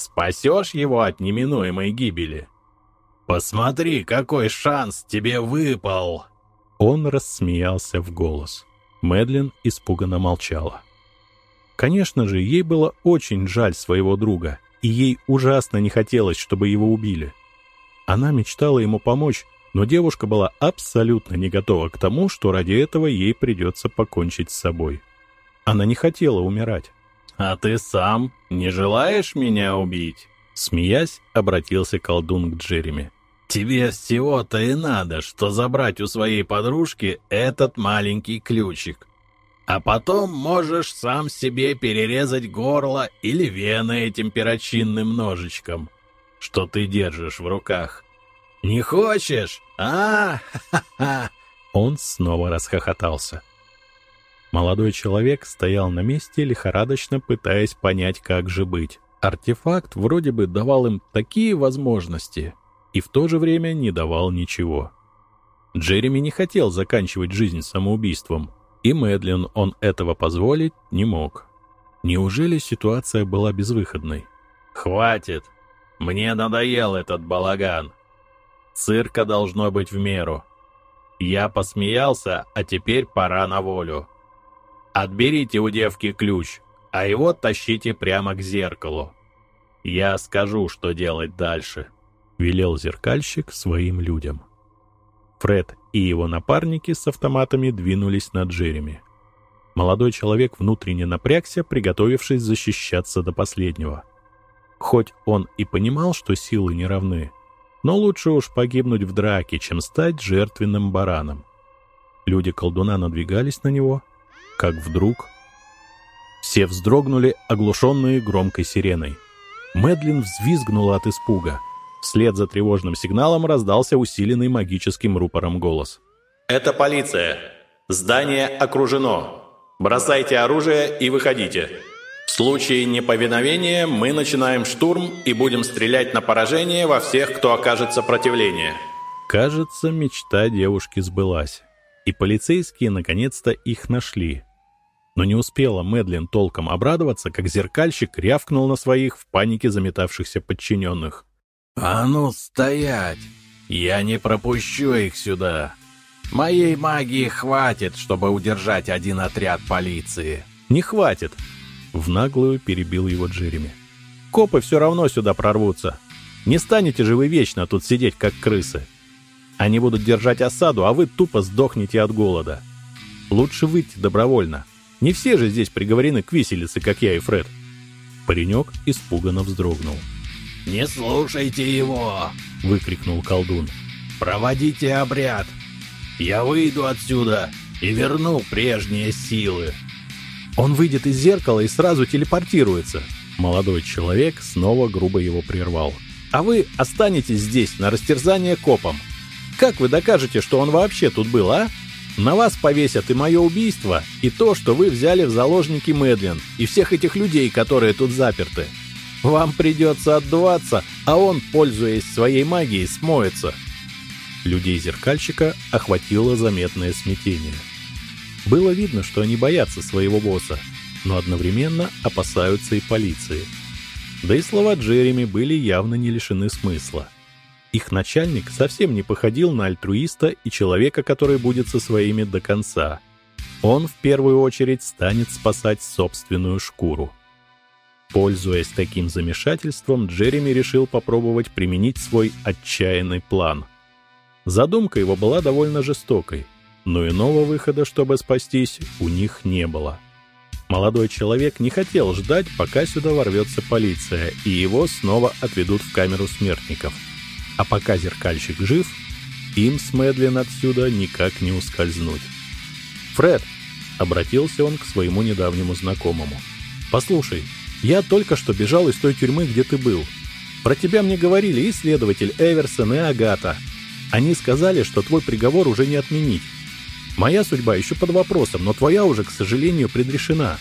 Спасешь его от неминуемой гибели? Посмотри, какой шанс тебе выпал!» Он рассмеялся в голос. Мэдлин испуганно молчала. Конечно же, ей было очень жаль своего друга, и ей ужасно не хотелось, чтобы его убили. Она мечтала ему помочь, но девушка была абсолютно не готова к тому, что ради этого ей придется покончить с собой. Она не хотела умирать. «А ты сам не желаешь меня убить?» Смеясь, обратился колдун к Джереми. «Тебе всего-то и надо, что забрать у своей подружки этот маленький ключик. А потом можешь сам себе перерезать горло или вены этим перочинным ножичком, что ты держишь в руках. Не хочешь? А, ха-ха-ха!» Он снова расхохотался. Молодой человек стоял на месте, лихорадочно пытаясь понять, как же быть. Артефакт вроде бы давал им такие возможности, и в то же время не давал ничего. Джереми не хотел заканчивать жизнь самоубийством, и Мэдлин он этого позволить не мог. Неужели ситуация была безвыходной? «Хватит! Мне надоел этот балаган. Цирка должно быть в меру. Я посмеялся, а теперь пора на волю. Отберите у девки ключ, а его тащите прямо к зеркалу. Я скажу, что делать дальше», — велел зеркальщик своим людям. Фред и его напарники с автоматами двинулись на Джереми. Молодой человек внутренне напрягся, приготовившись защищаться до последнего. Хоть он и понимал, что силы не равны, но лучше уж погибнуть в драке, чем стать жертвенным бараном. Люди колдуна надвигались на него, как вдруг... Все вздрогнули, оглушенные громкой сиреной. Мэдлин взвизгнула от испуга. Вслед за тревожным сигналом раздался усиленный магическим рупором голос. «Это полиция. Здание окружено. Бросайте оружие и выходите. В случае неповиновения мы начинаем штурм и будем стрелять на поражение во всех, кто окажет сопротивление». Кажется, мечта девушки сбылась. И полицейские наконец-то их нашли. Но не успела Мэдлин толком обрадоваться, как зеркальщик рявкнул на своих в панике заметавшихся подчиненных. «А ну, стоять! Я не пропущу их сюда! Моей магии хватит, чтобы удержать один отряд полиции!» «Не хватит!» — в наглую перебил его Джереми. «Копы все равно сюда прорвутся. Не станете же вы вечно тут сидеть, как крысы. Они будут держать осаду, а вы тупо сдохнете от голода. Лучше выйти добровольно. Не все же здесь приговорены к виселице, как я и Фред. Паренек испуганно вздрогнул. «Не слушайте его!» — выкрикнул колдун. «Проводите обряд! Я выйду отсюда и верну прежние силы!» Он выйдет из зеркала и сразу телепортируется. Молодой человек снова грубо его прервал. а вы останетесь здесь на растерзание копом. Как вы докажете, что он вообще тут был, а? На вас повесят и мое убийство, и то, что вы взяли в заложники Мэдлин, и всех этих людей, которые тут заперты. Вам придется отдуваться, а он, пользуясь своей магией, смоется. Людей зеркальщика охватило заметное смятение. Было видно, что они боятся своего босса, но одновременно опасаются и полиции. Да и слова Джереми были явно не лишены смысла. Их начальник совсем не походил на альтруиста и человека, который будет со своими до конца. Он в первую очередь станет спасать собственную шкуру. Пользуясь таким замешательством, Джереми решил попробовать применить свой отчаянный план. Задумка его была довольно жестокой, но иного выхода, чтобы спастись, у них не было. Молодой человек не хотел ждать, пока сюда ворвется полиция, и его снова отведут в камеру смертников. А пока зеркальщик жив, им с Мэдлин отсюда никак не ускользнуть. «Фред!» — обратился он к своему недавнему знакомому. «Послушай, я только что бежал из той тюрьмы, где ты был. Про тебя мне говорили и следователь Эверсон, и Агата. Они сказали, что твой приговор уже не отменить. Моя судьба еще под вопросом, но твоя уже, к сожалению, предрешена.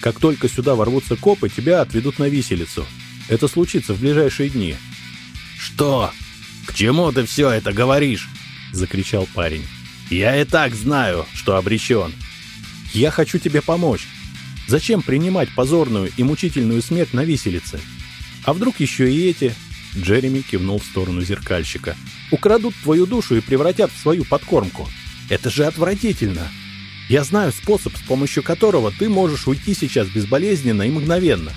Как только сюда ворвутся копы, тебя отведут на виселицу. Это случится в ближайшие дни». «Что? К чему ты все это говоришь?» — закричал парень. «Я и так знаю, что обречен». «Я хочу тебе помочь. Зачем принимать позорную и мучительную смерть на виселице? А вдруг еще и эти...» Джереми кивнул в сторону зеркальщика. «Украдут твою душу и превратят в свою подкормку. Это же отвратительно. Я знаю способ, с помощью которого ты можешь уйти сейчас безболезненно и мгновенно.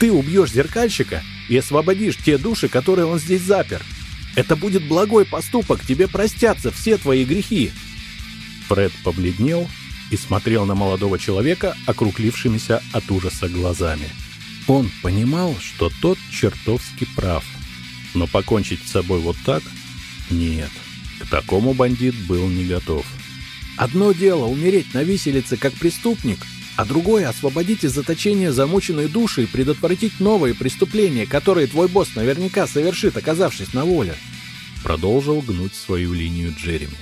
Ты убьешь зеркальщика и освободишь те души, которые он здесь запер. Это будет благой поступок, тебе простятся все твои грехи». Фред побледнел и смотрел на молодого человека округлившимися от ужаса глазами. Он понимал, что тот чертовски прав. Но покончить с собой вот так? Нет. К такому бандит был не готов. Одно дело умереть на виселице как преступник, а другое — освободить из заточения замученные души и предотвратить новые преступления, которые твой босс наверняка совершит, оказавшись на воле. Продолжил гнуть свою линию Джереми.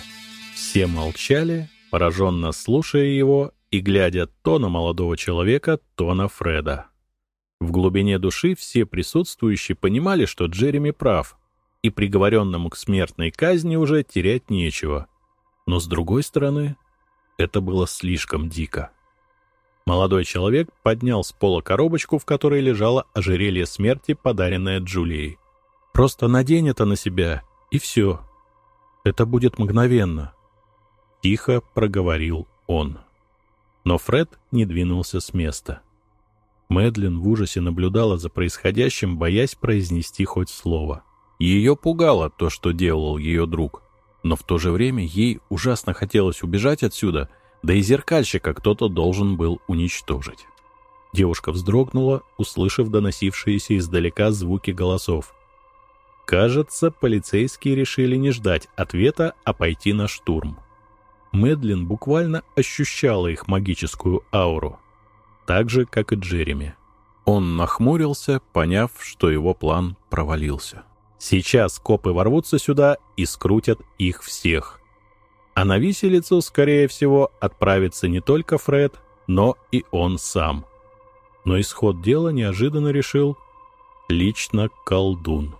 Все молчали, пораженно слушая его и глядя то на молодого человека, то на Фреда. В глубине души все присутствующие понимали, что Джереми прав, и приговоренному к смертной казни уже терять нечего. Но с другой стороны, это было слишком дико. Молодой человек поднял с пола коробочку, в которой лежало ожерелье смерти, подаренное Джулией. «Просто надень это на себя, и все. Это будет мгновенно», — тихо проговорил он. Но Фред не двинулся с места. Мэдлин в ужасе наблюдала за происходящим, боясь произнести хоть слово. Ее пугало то, что делал ее друг. Но в то же время ей ужасно хотелось убежать отсюда, да и зеркальщика кто-то должен был уничтожить. Девушка вздрогнула, услышав доносившиеся издалека звуки голосов. Кажется, полицейские решили не ждать ответа, а пойти на штурм. Мэдлин буквально ощущала их магическую ауру так же, как и Джереми. Он нахмурился, поняв, что его план провалился. Сейчас копы ворвутся сюда и скрутят их всех. А на виселицу, скорее всего, отправится не только Фред, но и он сам. Но исход дела неожиданно решил лично колдун.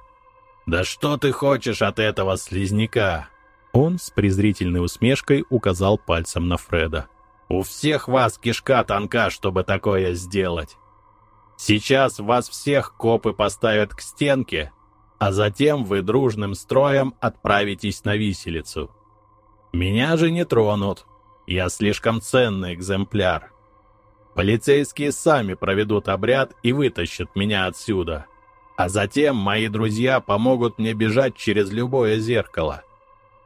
«Да что ты хочешь от этого слизняка?» Он с презрительной усмешкой указал пальцем на Фреда. У всех вас кишка тонка, чтобы такое сделать. Сейчас вас всех копы поставят к стенке, а затем вы дружным строем отправитесь на виселицу. Меня же не тронут. Я слишком ценный экземпляр. Полицейские сами проведут обряд и вытащат меня отсюда. А затем мои друзья помогут мне бежать через любое зеркало.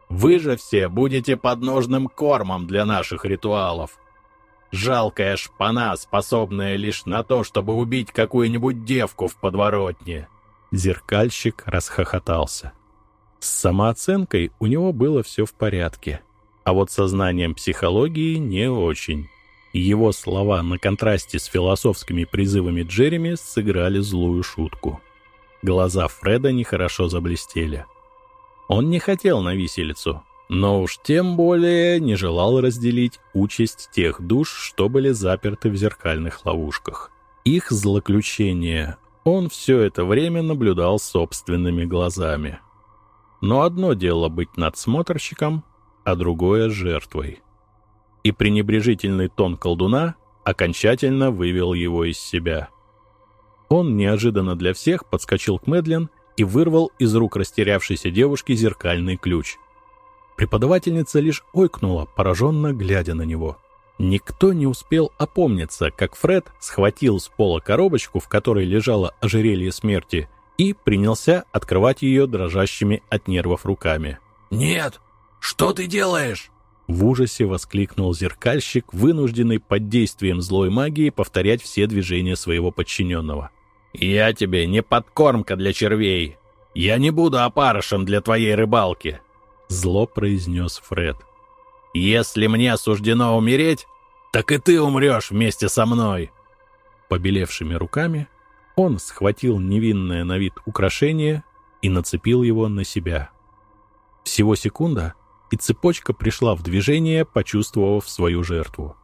Вы же все будете подножным кормом для наших ритуалов. Жалкая шпана, способная лишь на то, чтобы убить какую-нибудь девку в подворотне». Зеркальщик расхохотался. С самооценкой у него было все в порядке, а вот со знанием психологии не очень. Его слова на контрасте с философскими призывами Джереми сыграли злую шутку. Глаза Фреда нехорошо заблестели. Он не хотел на виселицу, но уж тем более не желал разделить участь тех душ, что были заперты в зеркальных ловушках. Их злоключение он все это время наблюдал собственными глазами. Но одно дело быть надсмотрщиком, а другое — жертвой. И пренебрежительный тон колдуна окончательно вывел его из себя. Он неожиданно для всех подскочил к Медлен и вырвал из рук растерявшейся девушки зеркальный ключ. Преподавательница лишь ойкнула, пораженно глядя на него. Никто не успел опомниться, как Фред схватил с пола коробочку, в которой лежало ожерелье смерти, и принялся открывать ее дрожащими от нервов руками. «Нет! Что ты делаешь?» В ужасе воскликнул зеркальщик, вынужденный под действием злой магии повторять все движения своего подчиненного. «Я тебе не подкормка для червей. Я не буду опарышем для твоей рыбалки», — зло произнес Фред. «Если мне суждено умереть, так и ты умрешь вместе со мной». Побелевшими руками он схватил невинное на вид украшение и нацепил его на себя. Всего секунда, и цепочка пришла в движение, почувствовав свою жертву.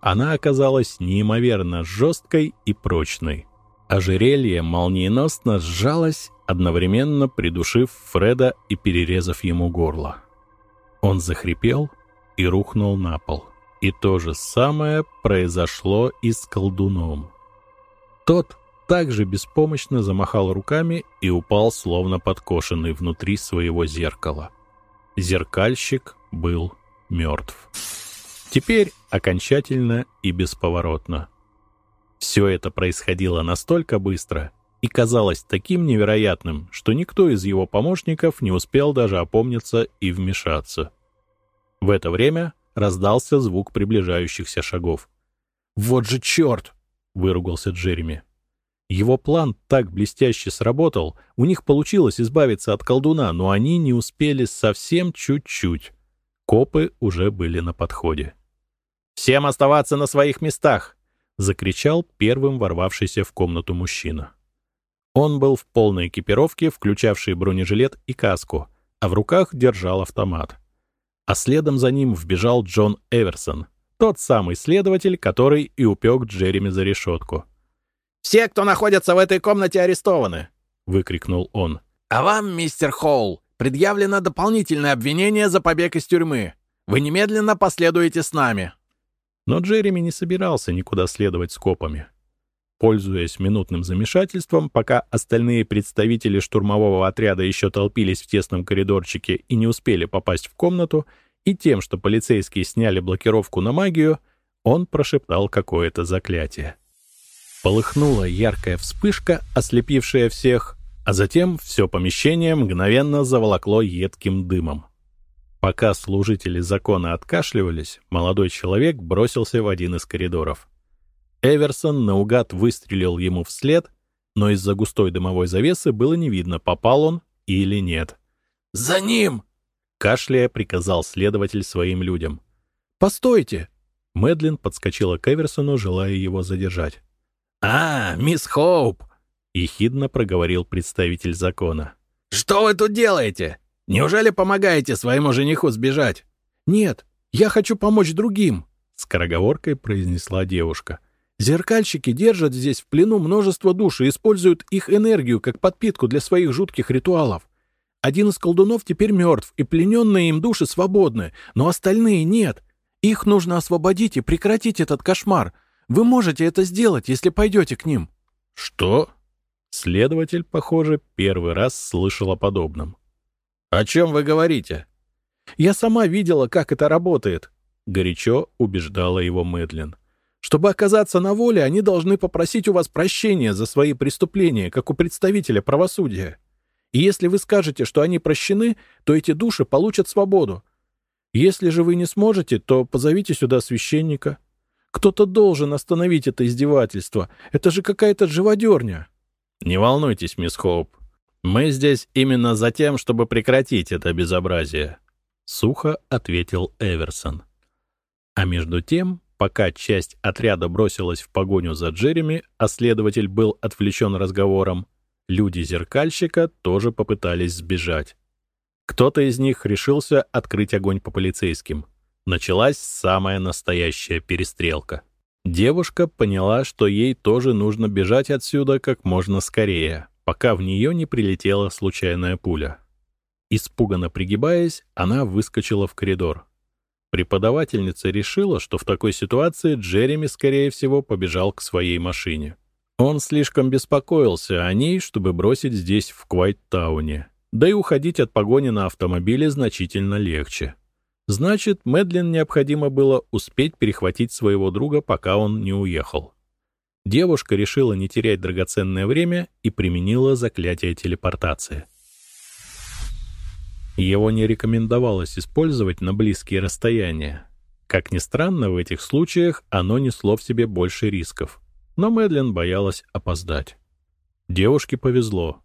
Она оказалась неимоверно жесткой и прочной. Ожерелье молниеносно сжалось, одновременно придушив Фреда и перерезав ему горло. Он захрипел и рухнул на пол. И то же самое произошло и с колдуном. Тот также беспомощно замахал руками и упал, словно подкошенный внутри своего зеркала. Зеркальщик был мертв. Теперь окончательно и бесповоротно. Все это происходило настолько быстро и казалось таким невероятным, что никто из его помощников не успел даже опомниться и вмешаться. В это время раздался звук приближающихся шагов. «Вот же черт!» — выругался Джереми. Его план так блестяще сработал, у них получилось избавиться от колдуна, но они не успели совсем чуть-чуть. Копы уже были на подходе. «Всем оставаться на своих местах!» — закричал первым ворвавшийся в комнату мужчина. Он был в полной экипировке, включавшей бронежилет и каску, а в руках держал автомат. А следом за ним вбежал Джон Эверсон, тот самый следователь, который и упек Джереми за решетку. «Все, кто находится в этой комнате, арестованы!» — выкрикнул он. «А вам, мистер Холл, предъявлено дополнительное обвинение за побег из тюрьмы. Вы немедленно последуете с нами!» Но Джереми не собирался никуда следовать с копами. Пользуясь минутным замешательством, пока остальные представители штурмового отряда еще толпились в тесном коридорчике и не успели попасть в комнату, и тем, что полицейские сняли блокировку на магию, он прошептал какое-то заклятие. Полыхнула яркая вспышка, ослепившая всех, а затем все помещение мгновенно заволокло едким дымом. Пока служители закона откашливались, молодой человек бросился в один из коридоров. Эверсон наугад выстрелил ему вслед, но из-за густой дымовой завесы было не видно, попал он или нет. «За ним!» — кашляя приказал следователь своим людям. «Постойте!» Мэдлин подскочила к Эверсону, желая его задержать. «А, мисс Хоуп!» — ехидно проговорил представитель закона. «Что вы тут делаете? Неужели помогаете своему жениху сбежать?» «Нет, я хочу помочь другим», — скороговоркой произнесла девушка. «Зеркальщики держат здесь в плену множество душ и используют их энергию как подпитку для своих жутких ритуалов. Один из колдунов теперь мертв, и плененные им души свободны, но остальные нет. Их нужно освободить и прекратить этот кошмар. Вы можете это сделать, если пойдете к ним». «Что?» Следователь, похоже, первый раз слышал о подобном. «О чем вы говорите?» «Я сама видела, как это работает», — горячо убеждала его Мэдлин. «Чтобы оказаться на воле, они должны попросить у вас прощения за свои преступления, как у представителя правосудия. И если вы скажете, что они прощены, то эти души получат свободу. Если же вы не сможете, то позовите сюда священника. Кто-то должен остановить это издевательство. Это же какая-то живодерня». «Не волнуйтесь, мисс Хоуп. «Мы здесь именно за тем, чтобы прекратить это безобразие», — сухо ответил Эверсон. А между тем, пока часть отряда бросилась в погоню за Джереми, а следователь был отвлечен разговором, Люди зеркальщика тоже попытались сбежать. Кто-то из них решился открыть огонь по полицейским. Началась самая настоящая перестрелка. Девушка поняла, что ей тоже нужно бежать отсюда как можно скорее, пока в нее не прилетела случайная пуля. Испуганно пригибаясь, она выскочила в коридор. Преподавательница решила, что в такой ситуации Джереми, скорее всего, побежал к своей машине. Он слишком беспокоился о ней, чтобы бросить здесь, в Квайттауне. Да и уходить от погони на автомобиле значительно легче. Значит, Мэдлин необходимо было успеть перехватить своего друга, пока он не уехал. Девушка решила не терять драгоценное время и применила заклятие телепортации. Его не рекомендовалось использовать на близкие расстояния. Как ни странно, в этих случаях оно несло в себе больше рисков. Но Мэдлин боялась опоздать. Девушке повезло.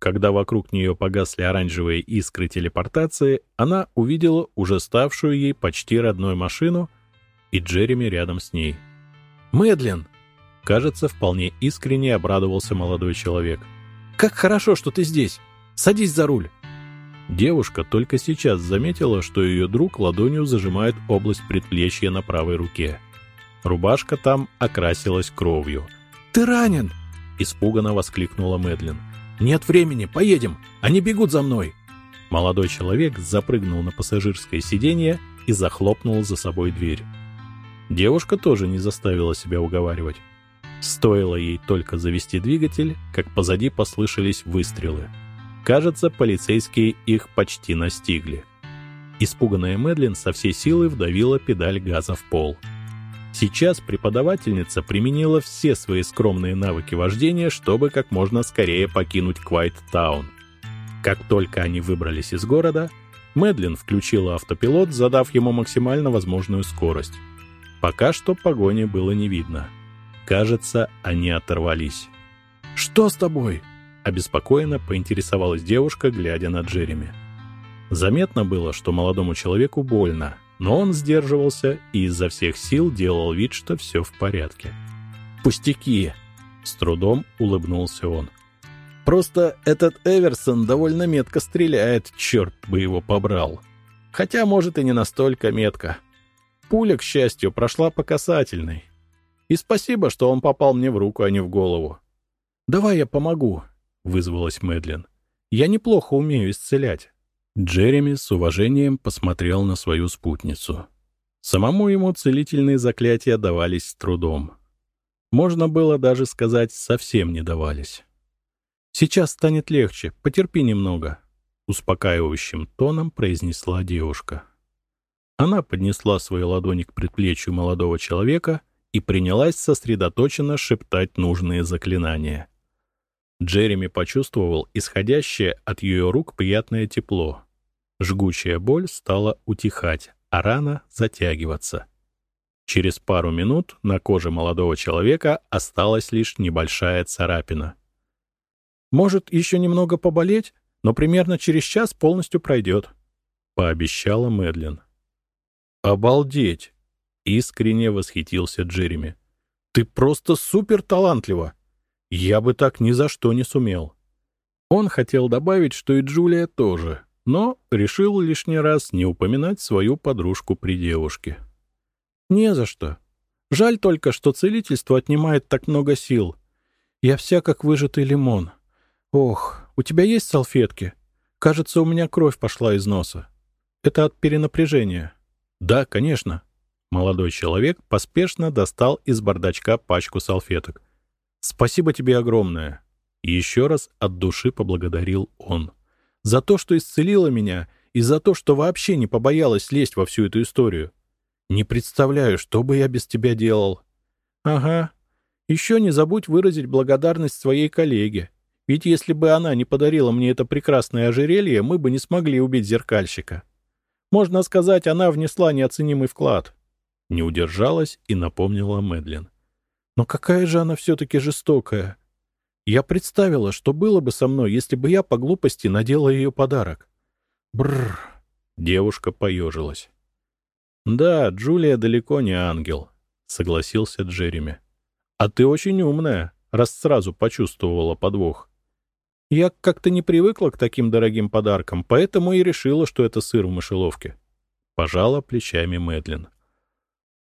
Когда вокруг нее погасли оранжевые искры телепортации, она увидела уже ставшую ей почти родной машину и Джереми рядом с ней. «Мэдлин!» Кажется, вполне искренне обрадовался молодой человек. «Как хорошо, что ты здесь! Садись за руль!» Девушка только сейчас заметила, что ее друг ладонью зажимает область предплечья на правой руке. Рубашка там окрасилась кровью. «Ты ранен!» — испуганно воскликнула Мэдлин. «Нет времени, поедем! Они бегут за мной!» Молодой человек запрыгнул на пассажирское сиденье и захлопнул за собой дверь. Девушка тоже не заставила себя уговаривать. Стоило ей только завести двигатель, как позади послышались выстрелы. Кажется, полицейские их почти настигли. Испуганная Мэдлин со всей силы вдавила педаль газа в пол. Сейчас преподавательница применила все свои скромные навыки вождения, чтобы как можно скорее покинуть Квайт-таун. Как только они выбрались из города, Мэдлин включила автопилот, задав ему максимально возможную скорость. Пока что погони было не видно. Кажется, они оторвались. «Что с тобой?» Обеспокоенно поинтересовалась девушка, глядя на Джереми. Заметно было, что молодому человеку больно, но он сдерживался и изо всех сил делал вид, что все в порядке. «Пустяки!» — с трудом улыбнулся он. «Просто этот Эверсон довольно метко стреляет, черт бы его побрал. Хотя, может, и не настолько метко. Пуля, к счастью, прошла по касательной. И спасибо, что он попал мне в руку, а не в голову. Давай я помогу, — вызвалась Мэдлин. «Я неплохо умею исцелять». Джереми с уважением посмотрел на свою спутницу. Самому ему целительные заклятия давались с трудом. Можно было даже сказать, совсем не давались. «Сейчас станет легче, потерпи немного», — успокаивающим тоном произнесла девушка. Она поднесла свою ладонь к предплечью молодого человека и принялась сосредоточенно шептать нужные заклинания. Джереми почувствовал исходящее от ее рук приятное тепло. Жгучая боль стала утихать, а рана затягиваться. Через пару минут на коже молодого человека осталась лишь небольшая царапина. «Может, еще немного поболеть, но примерно через час полностью пройдет», — пообещала Мэдлин. «Обалдеть!» — искренне восхитился Джереми. «Ты просто супер талантлива!» Я бы так ни за что не сумел. Он хотел добавить, что и Джулия тоже, но решил лишний раз не упоминать свою подружку при девушке. «Не за что. Жаль только, что целительство отнимает так много сил. Я вся как выжатый лимон. Ох, у тебя есть салфетки? Кажется, у меня кровь пошла из носа. Это от перенапряжения». «Да, конечно». Молодой человек поспешно достал из бардачка пачку салфеток. Спасибо тебе огромное. Еще раз от души поблагодарил он. За то, что исцелила меня, и за то, что вообще не побоялась лезть во всю эту историю. Не представляю, что бы я без тебя делал. Ага. Еще не забудь выразить благодарность своей коллеге. Ведь если бы она не подарила мне это прекрасное ожерелье, мы бы не смогли убить зеркальщика. Можно сказать, она внесла неоценимый вклад. Не удержалась и напомнила Мэдлин. Но какая же она все-таки жестокая. Я представила, что было бы со мной, если бы я по глупости надела ее подарок. Бррр. Девушка поежилась. «Да, Джулия далеко не ангел», — согласился Джереми. «А ты очень умная, раз сразу почувствовала подвох. Я как-то не привыкла к таким дорогим подаркам, поэтому и решила, что это сыр в мышеловке. Пожала плечами Мэдлин.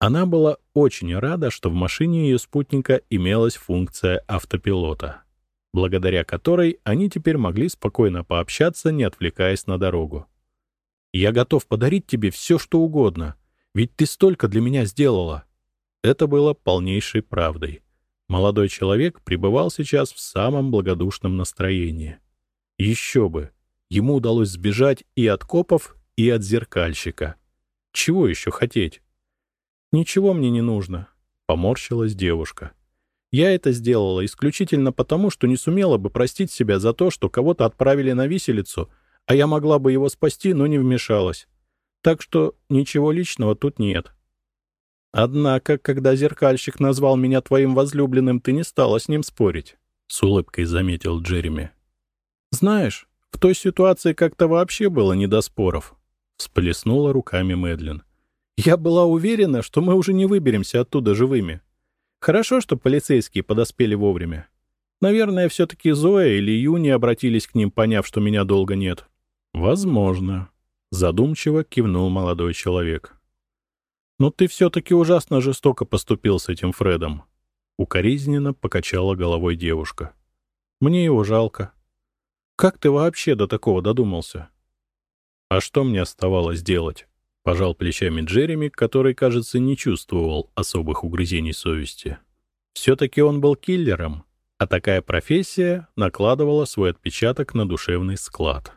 Она была очень рада, что в машине ее спутника имелась функция автопилота, благодаря которой они теперь могли спокойно пообщаться, не отвлекаясь на дорогу. «Я готов подарить тебе все, что угодно, ведь ты столько для меня сделала». Это было полнейшей правдой. Молодой человек пребывал сейчас в самом благодушном настроении. Еще бы! Ему удалось сбежать и от копов, и от зеркальщика. Чего еще хотеть? «Ничего мне не нужно», — поморщилась девушка. «Я это сделала исключительно потому, что не сумела бы простить себя за то, что кого-то отправили на виселицу, а я могла бы его спасти, но не вмешалась. Так что ничего личного тут нет. Однако, когда зеркальщик назвал меня твоим возлюбленным, ты не стала с ним спорить, — с улыбкой заметил Джереми. Знаешь, в той ситуации как-то вообще было не до споров, — всплеснула руками Мэдлин. Я была уверена, что мы уже не выберемся оттуда живыми. Хорошо, что полицейские подоспели вовремя. Наверное, все-таки Зоя или Юни обратились к ним, поняв, что меня долго нет. Возможно. Задумчиво кивнул молодой человек. «Но ты все-таки ужасно жестоко поступил с этим Фредом». Укоризненно покачала головой девушка. «Мне его жалко. Как ты вообще до такого додумался?» «А что мне оставалось делать?» Пожал плечами Джереми, который, кажется, не чувствовал особых угрызений совести. Все-таки он был киллером, а такая профессия накладывала свой отпечаток на душевный склад.